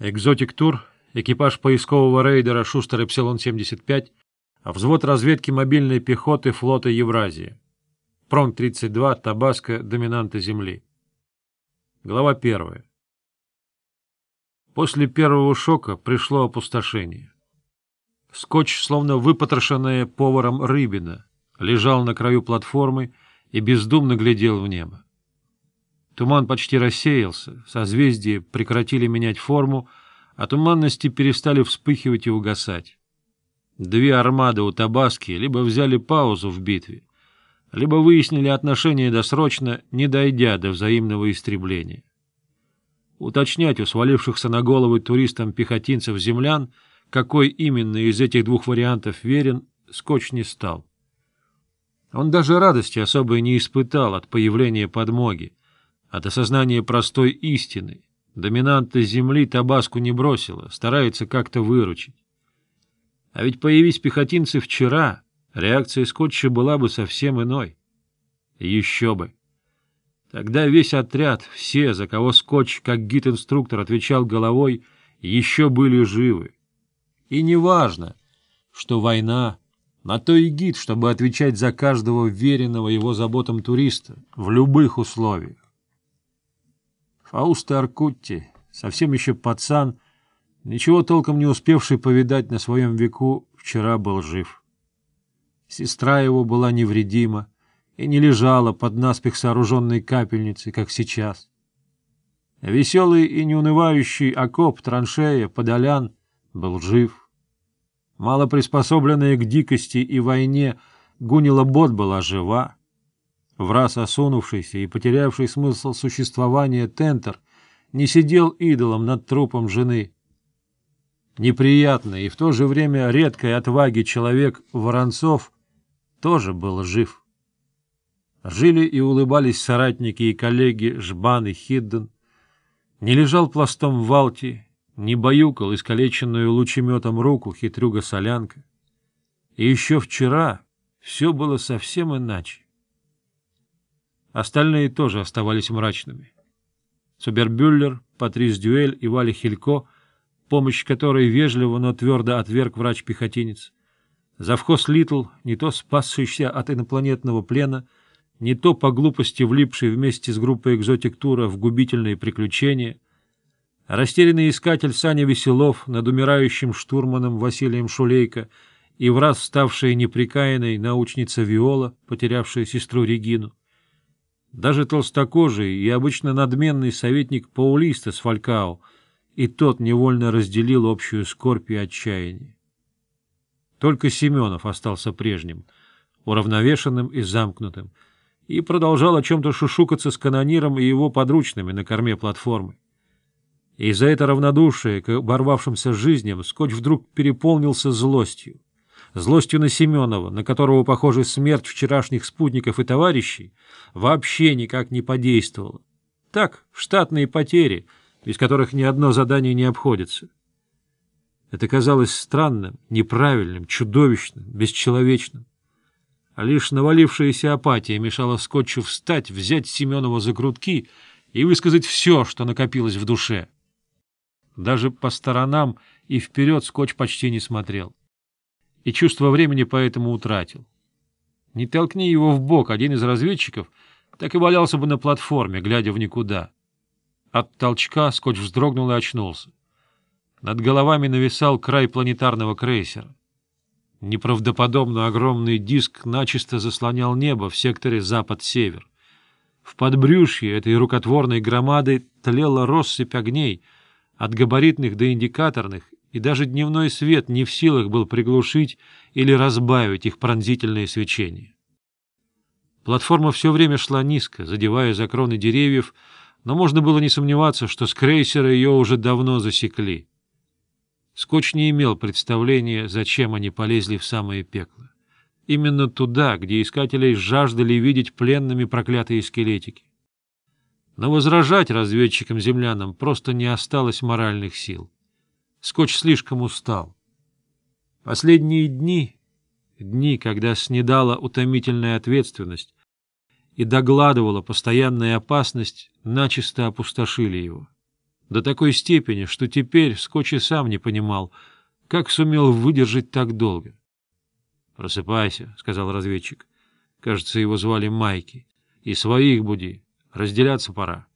Экзотик Тур, экипаж поискового рейдера «Шустер Эпсилон-75», а взвод разведки мобильной пехоты флота Евразии. Промп-32, Табаско, доминанты Земли. Глава 1. После первого шока пришло опустошение. Скотч, словно выпотрошенная поваром рыбина, лежал на краю платформы и бездумно глядел в небо. Туман почти рассеялся, созвездия прекратили менять форму, а туманности перестали вспыхивать и угасать. Две армады у Табаски либо взяли паузу в битве, либо выяснили отношения досрочно, не дойдя до взаимного истребления. Уточнять у свалившихся на головы туристам-пехотинцев-землян, какой именно из этих двух вариантов верен, Скотч не стал. Он даже радости особой не испытал от появления подмоги, от осознания простой истины доминанта земли табаску не бросила, старается как-то выручить. А ведь появись пехотинцы вчера, реакция скотча была бы совсем иной. Еще бы. Тогда весь отряд, все, за кого скотч, как гид-инструктор, отвечал головой, еще были живы. И неважно, что война, на то и гид, чтобы отвечать за каждого веренного его заботам туриста в любых условиях. Фауст Аркутти, совсем еще пацан, ничего толком не успевший повидать на своем веку, вчера был жив. Сестра его была невредима и не лежала под наспех сооруженной капельницей, как сейчас. Веселый и неунывающий окоп траншея Подолян был жив. Мало приспособленная к дикости и войне, Гунила Бот была жива. В раз осунувшийся и потерявший смысл существования Тентер не сидел идолом над трупом жены. Неприятный и в то же время редкой отваги человек Воронцов тоже был жив. Жили и улыбались соратники и коллеги Жбан и Хидден. Не лежал пластом в валте, не баюкал искалеченную лучеметом руку хитрюга-солянка. И еще вчера все было совсем иначе. Остальные тоже оставались мрачными. Цубербюллер, Патрис Дюэль и Вали Хилько, помощь которой вежливо, но твердо отверг врач-пехотинец. Завхоз Литл, не то спасшийся от инопланетного плена, не то по глупости влипший вместе с группой экзотиктура в губительные приключения, растерянный искатель Саня Веселов над умирающим штурманом Василием Шулейко и враз ставшая неприкаянной научница Виола, потерявшая сестру Регину. Даже толстокожий и обычно надменный советник Паулиста с Фалькао, и тот невольно разделил общую скорбь и отчаяние. Только Семенов остался прежним, уравновешенным и замкнутым, и продолжал о чем-то шушукаться с канониром и его подручными на корме платформы. И за это равнодушие к оборвавшимся жизням Скотч вдруг переполнился злостью злостью на Семенова, на которого, похоже, смерть вчерашних спутников и товарищей вообще никак не подействовала. Так, штатные потери, без которых ни одно задание не обходится. Это казалось странным, неправильным, чудовищным, бесчеловечным. А лишь навалившаяся апатия мешала Скотчу встать, взять Семенова за грудки и высказать все, что накопилось в душе. Даже по сторонам и вперед Скотч почти не смотрел и чувство времени поэтому утратил. Не толкни его в бок, один из разведчиков так и валялся бы на платформе, глядя в никуда. От толчка скотч вздрогнул и очнулся. Над головами нависал край планетарного крейсера. Неправдоподобно огромный диск начисто заслонял небо в секторе запад-север. В подбрюшье этой рукотворной громады тлела россыпь огней, от габаритных до индикаторных, и даже дневной свет не в силах был приглушить или разбавить их пронзительное свечение. Платформа все время шла низко, задевая за кроны деревьев, но можно было не сомневаться, что с крейсера ее уже давно засекли. Скотч не имел представления, зачем они полезли в самое пекло. Именно туда, где искателей жаждали видеть пленными проклятые скелетики. Но возражать разведчикам-землянам просто не осталось моральных сил. Скотч слишком устал. Последние дни, дни, когда снедала утомительная ответственность и догладывала постоянная опасность, начисто опустошили его. До такой степени, что теперь Скотч и сам не понимал, как сумел выдержать так долго. — Просыпайся, — сказал разведчик. Кажется, его звали Майки. — И своих буди. Разделяться пора.